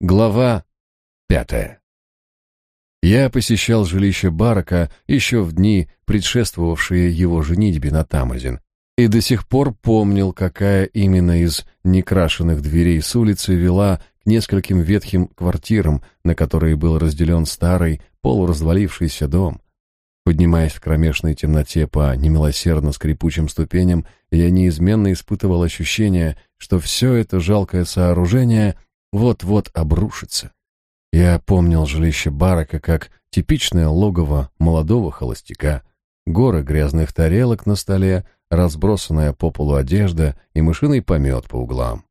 Глава пятая. Я посещал жилище Барака еще в дни, предшествовавшие его женитьбе на Тамазин, и до сих пор помнил, какая именно из некрашенных дверей с улицы вела к нескольким ветхим квартирам, на которые был разделен старый, полуразвалившийся дом. Поднимаясь в кромешной темноте по немилосердно скрипучим ступеням, я неизменно испытывал ощущение, что все это жалкое сооружение — вот-вот обрушится. Я помнил жилище Барака как типичное логово молодого холостяка, горы грязных тарелок на столе, разбросанная по полу одежда и мышиный помет по углам.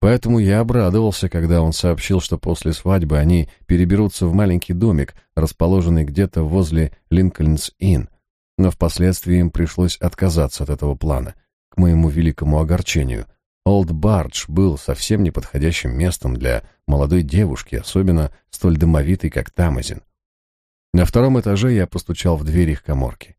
Поэтому я обрадовался, когда он сообщил, что после свадьбы они переберутся в маленький домик, расположенный где-то возле Линкольнс-Инн, но впоследствии им пришлось отказаться от этого плана, к моему великому огорчению — Олд Бардж был совсем неподходящим местом для молодой девушки, особенно столь дымовитой, как Тамазин. На втором этаже я постучал в дверь их коморки.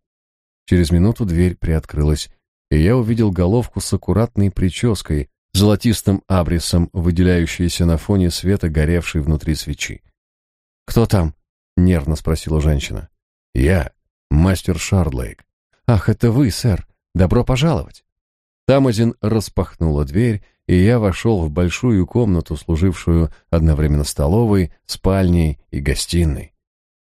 Через минуту дверь приоткрылась, и я увидел головку с аккуратной прической, золотистым абрисом, выделяющейся на фоне света, горевшей внутри свечи. «Кто там?» — нервно спросила женщина. «Я, мастер Шардлейк». «Ах, это вы, сэр. Добро пожаловать». Тамазин распахнула дверь, и я вошел в большую комнату, служившую одновременно столовой, спальней и гостиной.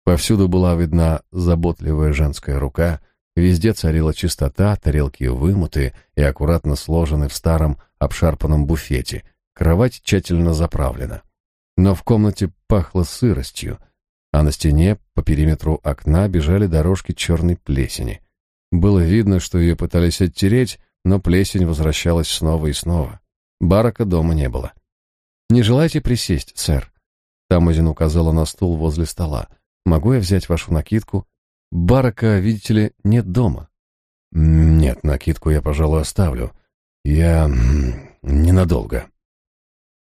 Повсюду была видна заботливая женская рука, везде царила чистота, тарелки вымыты и аккуратно сложены в старом обшарпанном буфете, кровать тщательно заправлена. Но в комнате пахло сыростью, а на стене по периметру окна бежали дорожки черной плесени. Было видно, что ее пытались оттереть, но плесень возвращалась снова и снова. Барака дома не было. «Не желаете присесть, сэр?» Тамазин указала на стул возле стола. «Могу я взять вашу накидку?» «Барака, видите ли, нет дома». «Нет, накидку я, пожалуй, оставлю. Я... ненадолго».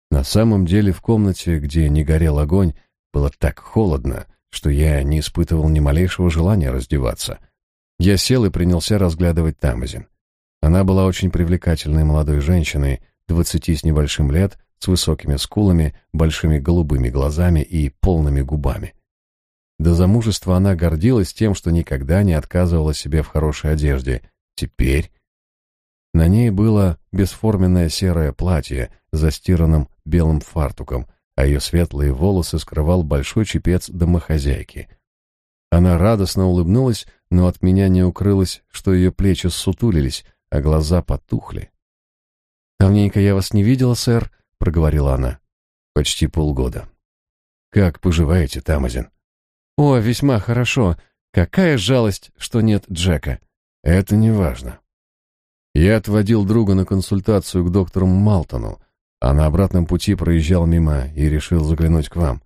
На самом деле в комнате, где не горел огонь, было так холодно, что я не испытывал ни малейшего желания раздеваться. Я сел и принялся разглядывать Тамазин. Она была очень привлекательной молодой женщиной, двадцати с небольшим лет, с высокими скулами, большими голубыми глазами и полными губами. До замужества она гордилась тем, что никогда не отказывала себе в хорошей одежде. Теперь на ней было бесформенное серое платье с застиранным белым фартуком, а ее светлые волосы скрывал большой чепец домохозяйки. Она радостно улыбнулась, но от меня не укрылось, что ее плечи ссутулились, а глаза потухли. «Давненько я вас не видела, сэр», — проговорила она. «Почти полгода». «Как поживаете, Тамазин?» «О, весьма хорошо. Какая жалость, что нет Джека». «Это не важно. Я отводил друга на консультацию к доктору Малтону, а на обратном пути проезжал мимо и решил заглянуть к вам.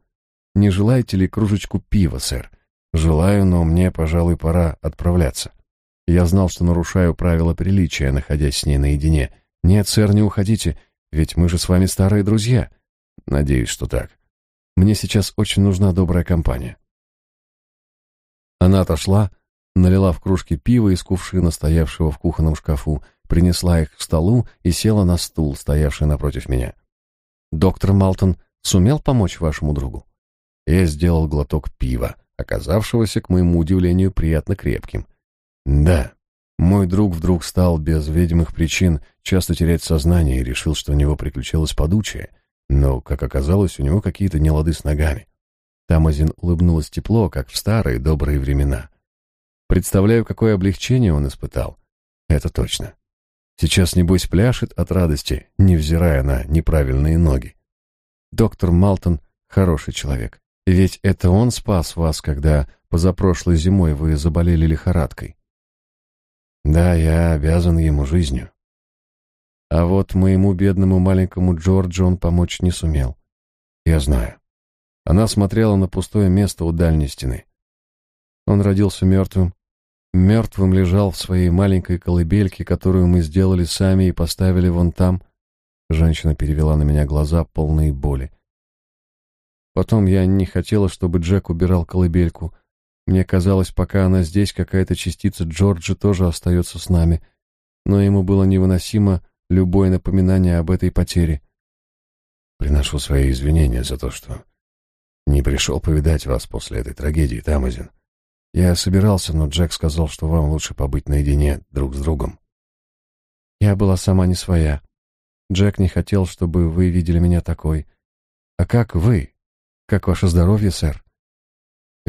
Не желаете ли кружечку пива, сэр? Желаю, но мне, пожалуй, пора отправляться. Я знал, что нарушаю правила приличия, находясь с ней наедине. Нет, сэр, не уходите, ведь мы же с вами старые друзья. Надеюсь, что так. Мне сейчас очень нужна добрая компания. Она отошла, налила в кружки пива из кувшина, стоявшего в кухонном шкафу, принесла их к столу и села на стул, стоявший напротив меня. «Доктор Малтон сумел помочь вашему другу?» Я сделал глоток пива, оказавшегося, к моему удивлению, приятно крепким. Да, мой друг вдруг стал без видимых причин часто терять сознание и решил, что у него приключилось подучие, но, как оказалось, у него какие-то нелады с ногами. Тамазин улыбнулась тепло, как в старые добрые времена. Представляю, какое облегчение он испытал. Это точно. Сейчас, небось, пляшет от радости, невзирая на неправильные ноги. Доктор Малтон — хороший человек. Ведь это он спас вас, когда позапрошлой зимой вы заболели лихорадкой. Да, я обязан ему жизнью. А вот моему бедному маленькому Джорджу он помочь не сумел. Я знаю. Она смотрела на пустое место у дальней стены. Он родился мертвым. Мертвым лежал в своей маленькой колыбельке, которую мы сделали сами и поставили вон там. Женщина перевела на меня глаза, полные боли. Потом я не хотела, чтобы Джек убирал колыбельку, мне казалось, пока она здесь, какая-то частица Джорджа тоже остается с нами, но ему было невыносимо любое напоминание об этой потере. Приношу свои извинения за то, что не пришел повидать вас после этой трагедии, Тамазин. Я собирался, но Джек сказал, что вам лучше побыть наедине друг с другом. Я была сама не своя. Джек не хотел, чтобы вы видели меня такой. А как вы? Как ваше здоровье, сэр?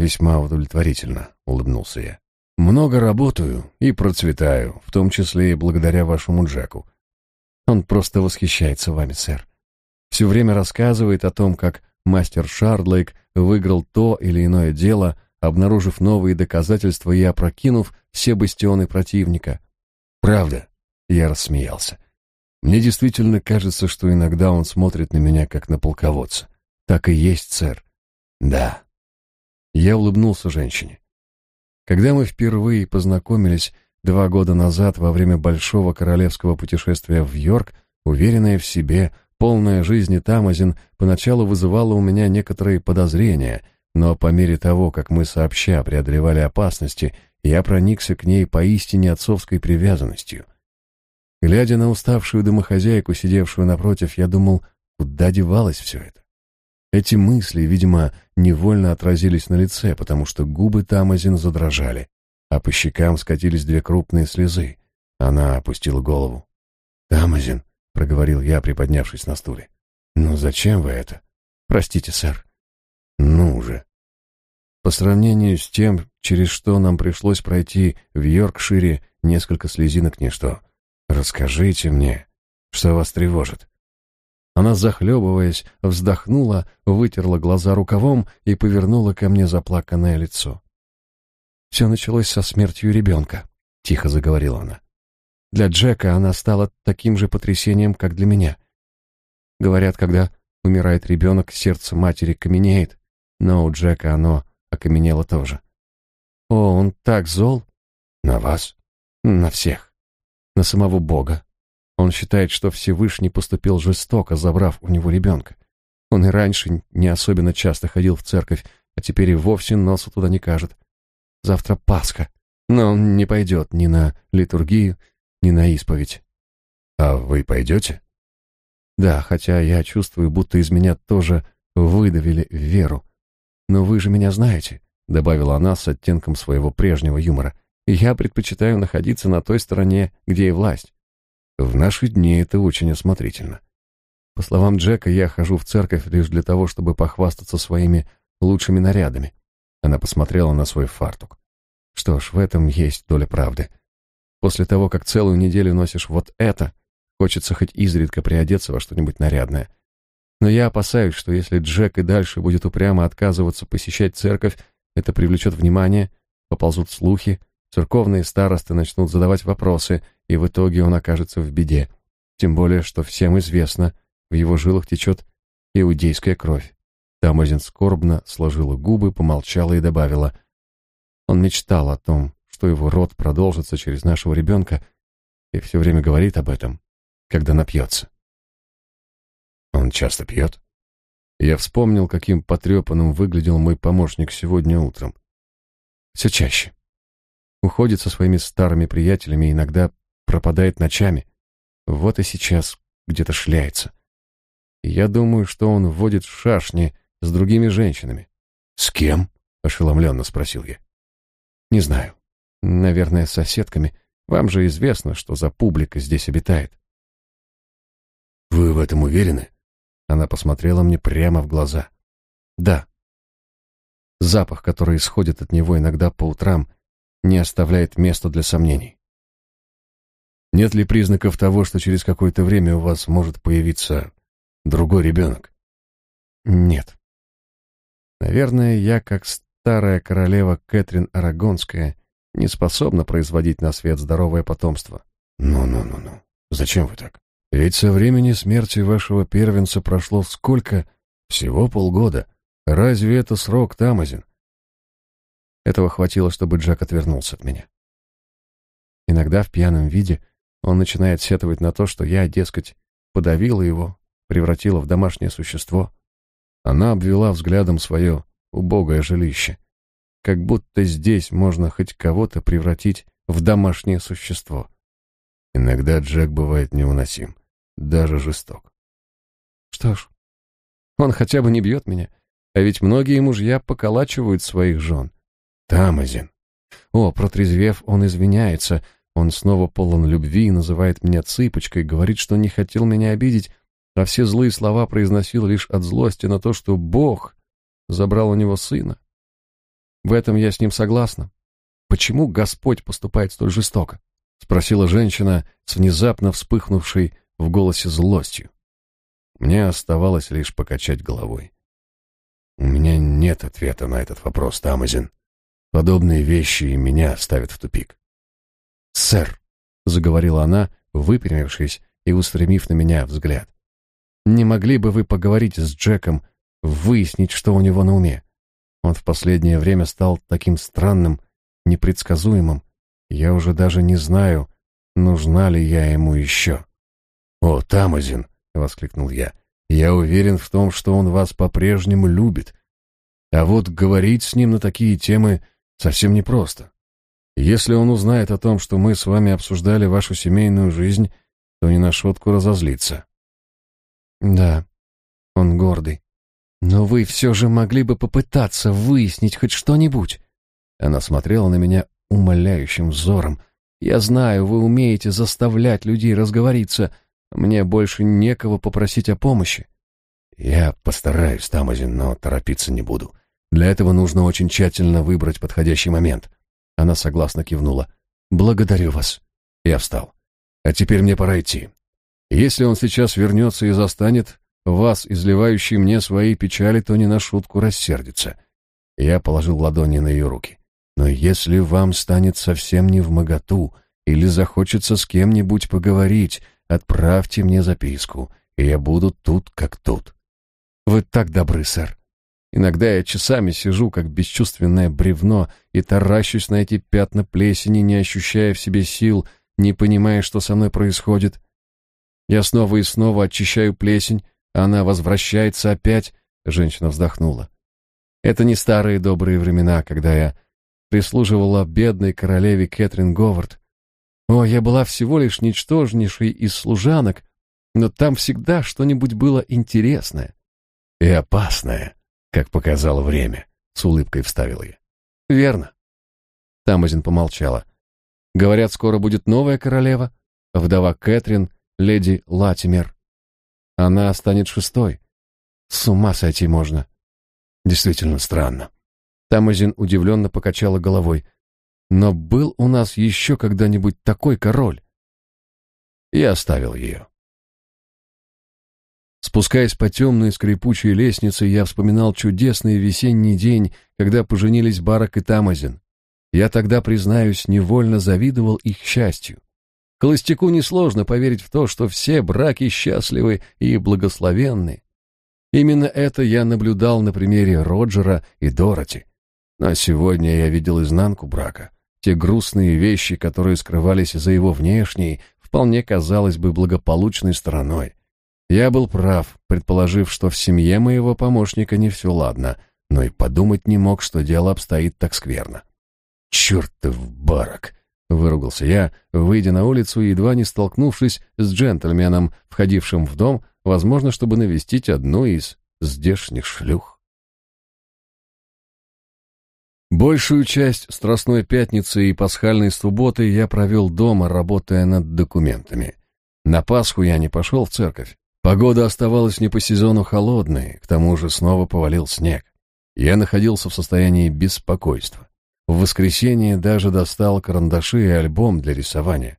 Весьма удовлетворительно, улыбнулся я. Много работаю и процветаю, в том числе и благодаря вашему Джеку. Он просто восхищается вами, сэр. Все время рассказывает о том, как мастер Шардлейк выиграл то или иное дело, обнаружив новые доказательства и опрокинув все бастионы противника. Правда? Я рассмеялся. Мне действительно кажется, что иногда он смотрит на меня как на полководца. Так и есть, сэр. Да. Я улыбнулся женщине. Когда мы впервые познакомились два года назад во время большого королевского путешествия в Йорк, уверенная в себе, полная жизни Тамазин поначалу вызывала у меня некоторые подозрения, но по мере того, как мы сообща преодолевали опасности, я проникся к ней поистине отцовской привязанностью. Глядя на уставшую домохозяйку, сидевшую напротив, я думал, куда девалось все это? Эти мысли, видимо, невольно отразились на лице, потому что губы Тамазин задрожали, а по щекам скатились две крупные слезы. Она опустила голову. «Тамазин», — проговорил я, приподнявшись на стуле, — «ну зачем вы это?» «Простите, сэр». «Ну же». По сравнению с тем, через что нам пришлось пройти в Йоркшире, несколько слезинок ничто. Расскажите мне, что вас тревожит. Она, захлебываясь, вздохнула, вытерла глаза рукавом и повернула ко мне заплаканное лицо. «Все началось со смертью ребенка», — тихо заговорила она. «Для Джека она стала таким же потрясением, как для меня. Говорят, когда умирает ребенок, сердце матери каменеет, но у Джека оно окаменело тоже. О, он так зол. На вас? На всех. На самого Бога, он считает, что Всевышний поступил жестоко, забрав у него ребенка. Он и раньше не особенно часто ходил в церковь, а теперь и вовсе носу туда не кажет. Завтра Пасха, но он не пойдет ни на литургию, ни на исповедь. А вы пойдете? Да, хотя я чувствую, будто из меня тоже выдавили веру. Но вы же меня знаете, добавила она с оттенком своего прежнего юмора. Я предпочитаю находиться на той стороне, где и власть. В наши дни это очень осмотрительно. По словам Джека, я хожу в церковь лишь для того, чтобы похвастаться своими лучшими нарядами. Она посмотрела на свой фартук. Что ж, в этом есть доля правды. После того, как целую неделю носишь вот это, хочется хоть изредка приодеться во что-нибудь нарядное. Но я опасаюсь, что если Джек и дальше будет упрямо отказываться посещать церковь, это привлечет внимание, поползут слухи, Церковные старосты начнут задавать вопросы, и в итоге он окажется в беде. Тем более, что всем известно, в его жилах течет иудейская кровь. Тамазин скорбно сложила губы, помолчала и добавила. Он мечтал о том, что его род продолжится через нашего ребенка, и все время говорит об этом, когда напьется. Он часто пьет? Я вспомнил, каким потрепанным выглядел мой помощник сегодня утром. Все чаще. Уходит со своими старыми приятелями, иногда пропадает ночами. Вот и сейчас где-то шляется. я думаю, что он вводит в шашни с другими женщинами. «С кем?» — ошеломленно спросил я. «Не знаю. Наверное, с соседками. Вам же известно, что за публика здесь обитает». «Вы в этом уверены?» Она посмотрела мне прямо в глаза. «Да. Запах, который исходит от него иногда по утрам, не оставляет места для сомнений. Нет ли признаков того, что через какое-то время у вас может появиться другой ребенок? Нет. Наверное, я, как старая королева Кэтрин Арагонская, не способна производить на свет здоровое потомство. Ну-ну-ну-ну. Зачем вы так? Ведь со времени смерти вашего первенца прошло сколько? Всего полгода. Разве это срок, Тамазин? Этого хватило, чтобы Джек отвернулся от меня. Иногда в пьяном виде он начинает сетовать на то, что я, дескать, подавила его, превратила в домашнее существо. Она обвела взглядом свое убогое жилище, как будто здесь можно хоть кого-то превратить в домашнее существо. Иногда Джек бывает невыносим, даже жесток. Что ж, Он хотя бы не бьет меня. А ведь многие мужья поколачивают своих жен. Тамазин. О, протрезвев, он извиняется. Он снова полон любви и называет меня цыпочкой, говорит, что не хотел меня обидеть, а все злые слова произносил лишь от злости на то, что Бог забрал у него сына. В этом я с ним согласна. Почему Господь поступает столь жестоко? спросила женщина с внезапно вспыхнувшей в голосе злостью. Мне оставалось лишь покачать головой. У меня нет ответа на этот вопрос, Тамазин. Подобные вещи и меня ставят в тупик. «Сэр», — заговорила она, выпрямившись и устремив на меня взгляд, «не могли бы вы поговорить с Джеком, выяснить, что у него на уме? Он в последнее время стал таким странным, непредсказуемым. Я уже даже не знаю, нужна ли я ему еще». «О, Тамазин!» — воскликнул я. «Я уверен в том, что он вас по-прежнему любит. А вот говорить с ним на такие темы совсем непросто. Если он узнает о том, что мы с вами обсуждали вашу семейную жизнь, то не на шутку разозлится». «Да, он гордый. Но вы все же могли бы попытаться выяснить хоть что-нибудь». Она смотрела на меня умоляющим взором. «Я знаю, вы умеете заставлять людей разговориться, мне больше некого попросить о помощи. Я постараюсь, Тамазин, но торопиться не буду. Для этого нужно очень тщательно выбрать подходящий момент. Она согласно кивнула. Благодарю вас. Я встал. А теперь мне пора идти. Если он сейчас вернется и застанет вас, изливающий мне свои печали, то не на шутку рассердится. Я положил ладони на ее руки. Но если вам станет совсем не в моготу или захочется с кем-нибудь поговорить, Отправьте мне записку, и я буду тут как тут. Вы так добры, сэр. Иногда я часами сижу, как бесчувственное бревно, и таращусь на эти пятна плесени, не ощущая в себе сил, не понимая, что со мной происходит. Я снова и снова очищаю плесень, а она возвращается опять, женщина вздохнула. Это не старые добрые времена, когда я прислуживала бедной королеве Кэтрин Говард, о, я была всего лишь ничтожнейшей из служанок, но там всегда что-нибудь было интересное. И опасное, как показало время, с улыбкой вставила я. Верно. Тамазин помолчала. Говорят, скоро будет новая королева, вдова Кэтрин, леди Латимер. Она станет шестой. С ума сойти можно. Действительно странно. Тамазин удивленно покачала головой. Но был у нас еще когда-нибудь такой король? Я оставил ее. Спускаясь по темной скрипучей лестнице, я вспоминал чудесный весенний день, когда поженились Барак и Тамазин. Я тогда, признаюсь, невольно завидовал их счастью. Холостяку несложно поверить в то, что все браки счастливы и благословенны. Именно это я наблюдал на примере Роджера и Дороти. Но сегодня я видел изнанку брака — те грустные вещи, которые скрывались за его внешней, вполне казалось бы благополучной стороной. Я был прав, предположив, что в семье моего помощника не все ладно, но и подумать не мог, что дело обстоит так скверно. «Чертов барак!» — выругался я, выйдя на улицу и едва не столкнувшись с джентльменом, входившим в дом, возможно, чтобы навестить одну из здешних шлюх. Большую часть Страстной Пятницы и Пасхальной субботы я провел дома, работая над документами. На Пасху я не пошел в церковь. Погода оставалась не по сезону холодной, к тому же снова повалил снег. Я находился в состоянии беспокойства. В воскресенье даже достал карандаши и альбом для рисования.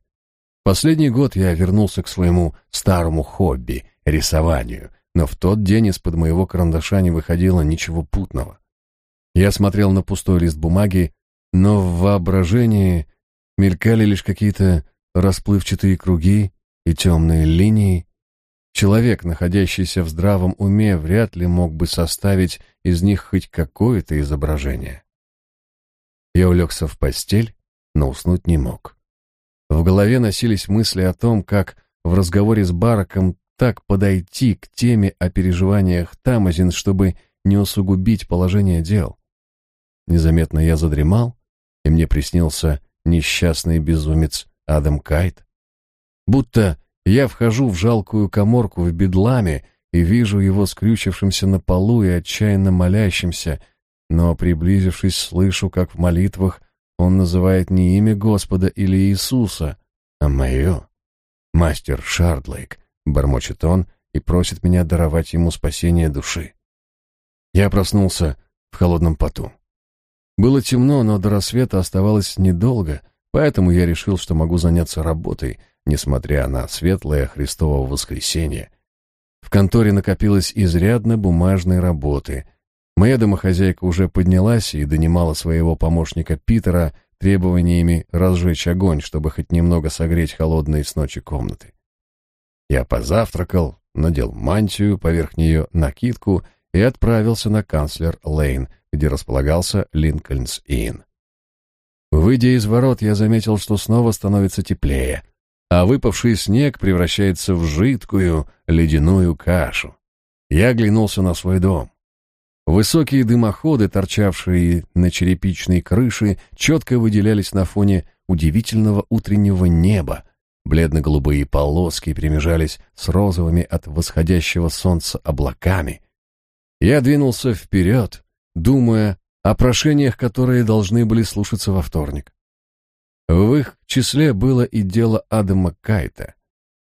Последний год я вернулся к своему старому хобби — рисованию, но в тот день из-под моего карандаша не выходило ничего путного. Я смотрел на пустой лист бумаги, но в воображении мелькали лишь какие-то расплывчатые круги и темные линии. Человек, находящийся в здравом уме, вряд ли мог бы составить из них хоть какое-то изображение. Я улегся в постель, но уснуть не мог. В голове носились мысли о том, как в разговоре с Бараком так подойти к теме о переживаниях Тамазин, чтобы не усугубить положение дел. Незаметно я задремал, и мне приснился несчастный безумец Адам Кайт. Будто я вхожу в жалкую коморку в бедламе, и вижу его скрючившимся на полу и отчаянно молящимся, но, приблизившись, слышу, как в молитвах он называет не имя Господа или Иисуса, а мое. «Мастер Шардлейк», — бормочет он и просит меня даровать ему спасение души. Я проснулся в холодном поту. Было темно, но до рассвета оставалось недолго, поэтому я решил, что могу заняться работой, несмотря на светлое Христово воскресенье. В конторе накопилось изрядно бумажной работы. Моя домохозяйка уже поднялась и донимала своего помощника Питера требованиями разжечь огонь, чтобы хоть немного согреть холодные с ночи комнаты. Я позавтракал, надел мантию, поверх нее накидку и отправился на канцлер Лейн, где располагался Линкольнс-Инн. Выйдя из ворот, я заметил, что снова становится теплее, а выпавший снег превращается в жидкую ледяную кашу. Я оглянулся на свой дом. Высокие дымоходы, торчавшие на черепичной крыше, четко выделялись на фоне удивительного утреннего неба. Бледно-голубые полоски примежались с розовыми от восходящего солнца облаками. Я двинулся вперед, думая о прошениях, которые должны были слушаться во вторник. В их числе было и дело Адама Кайта.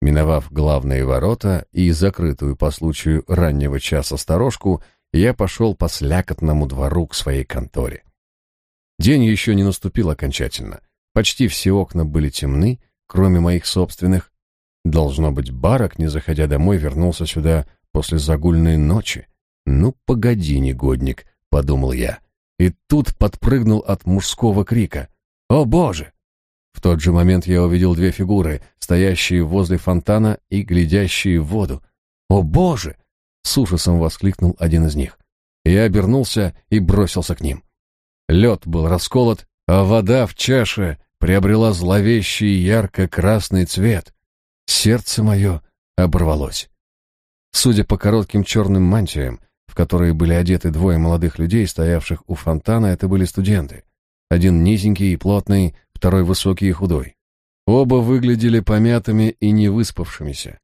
Миновав главные ворота и закрытую по случаю раннего часа сторожку, я пошел по слякотному двору к своей конторе. День еще не наступил окончательно. Почти все окна были темны, кроме моих собственных. Должно быть, Барак, не заходя домой, вернулся сюда после загульной ночи. «Ну, погоди, негодник», — подумал я. И тут подпрыгнул от мужского крика. «О, Боже!» В тот же момент я увидел две фигуры, стоящие возле фонтана и глядящие в воду. «О, Боже!» С ужасом воскликнул один из них. Я обернулся и бросился к ним. Лед был расколот, а вода в чаше приобрела зловещий ярко-красный цвет. Сердце мое оборвалось. Судя по коротким черным мантиям, в которые были одеты двое молодых людей, стоявших у фонтана, это были студенты. Один низенький и плотный, второй высокий и худой. Оба выглядели помятыми и невыспавшимися.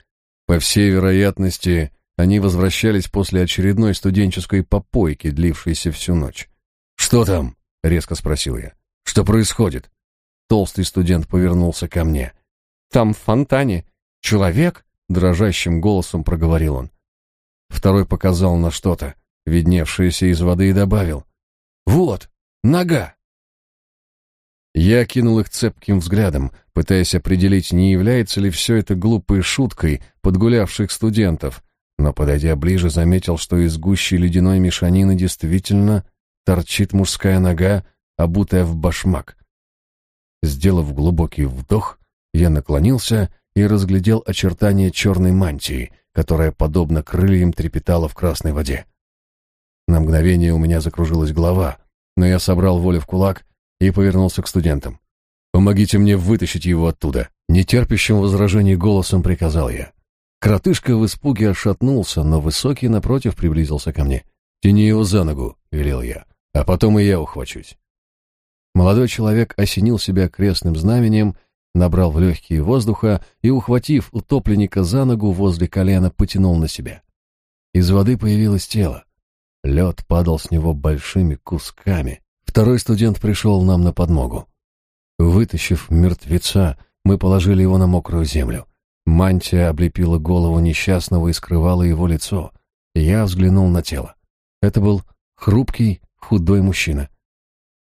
По всей вероятности, они возвращались после очередной студенческой попойки, длившейся всю ночь. «Что там?» — резко спросил я. «Что происходит?» Толстый студент повернулся ко мне. «Там в фонтане. Человек?» — дрожащим голосом проговорил он. Второй показал на что-то, видневшееся из воды, и добавил. «Вот, нога!» Я кинул их цепким взглядом, пытаясь определить, не является ли все это глупой шуткой подгулявших студентов, но, подойдя ближе, заметил, что из гущи ледяной мешанины действительно торчит мужская нога, обутая в башмак. Сделав глубокий вдох, я наклонился и разглядел очертания черной мантии, которая, подобно крыльям, трепетала в красной воде. На мгновение у меня закружилась голова, но я собрал волю в кулак и повернулся к студентам. «Помогите мне вытащить его оттуда!» Нетерпящим возражений голосом приказал я. Кротышка в испуге отшатнулся, но высокий напротив приблизился ко мне. «Тяни его за ногу», — велел я, — «а потом и я ухвачусь». Молодой человек осенил себя крестным знамением, набрал в легкие воздуха и, ухватив утопленника за ногу возле колена, потянул на себя. Из воды появилось тело. Лед падал с него большими кусками. Второй студент пришел нам на подмогу. Вытащив мертвеца, мы положили его на мокрую землю. Мантия облепила голову несчастного и скрывала его лицо. Я взглянул на тело. Это был хрупкий, худой мужчина.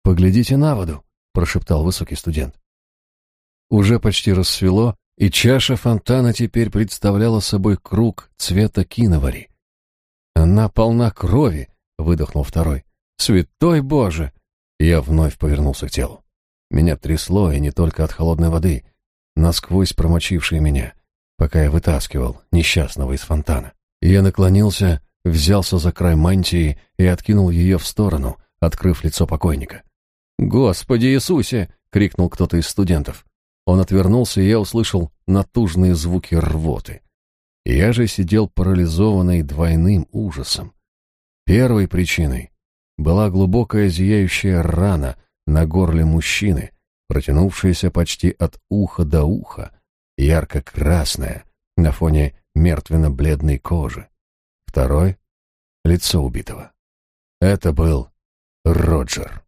«Поглядите на воду», — прошептал высокий студент. Уже почти рассвело, и чаша фонтана теперь представляла собой круг цвета киновари. «Она полна крови», — выдохнул второй. «Святой Боже!» Я вновь повернулся к телу. Меня трясло, и не только от холодной воды, насквозь промочившей меня пока я вытаскивал несчастного из фонтана. Я наклонился, взялся за край мантии и откинул ее в сторону, открыв лицо покойника. «Господи Иисусе!» — крикнул кто-то из студентов. Он отвернулся, и я услышал натужные звуки рвоты. Я же сидел парализованный двойным ужасом. Первой причиной была глубокая зияющая рана на горле мужчины, протянувшаяся почти от уха до уха, ярко-красная, на фоне мертвенно-бледной кожи. второй — лицо убитого. Это был Роджер.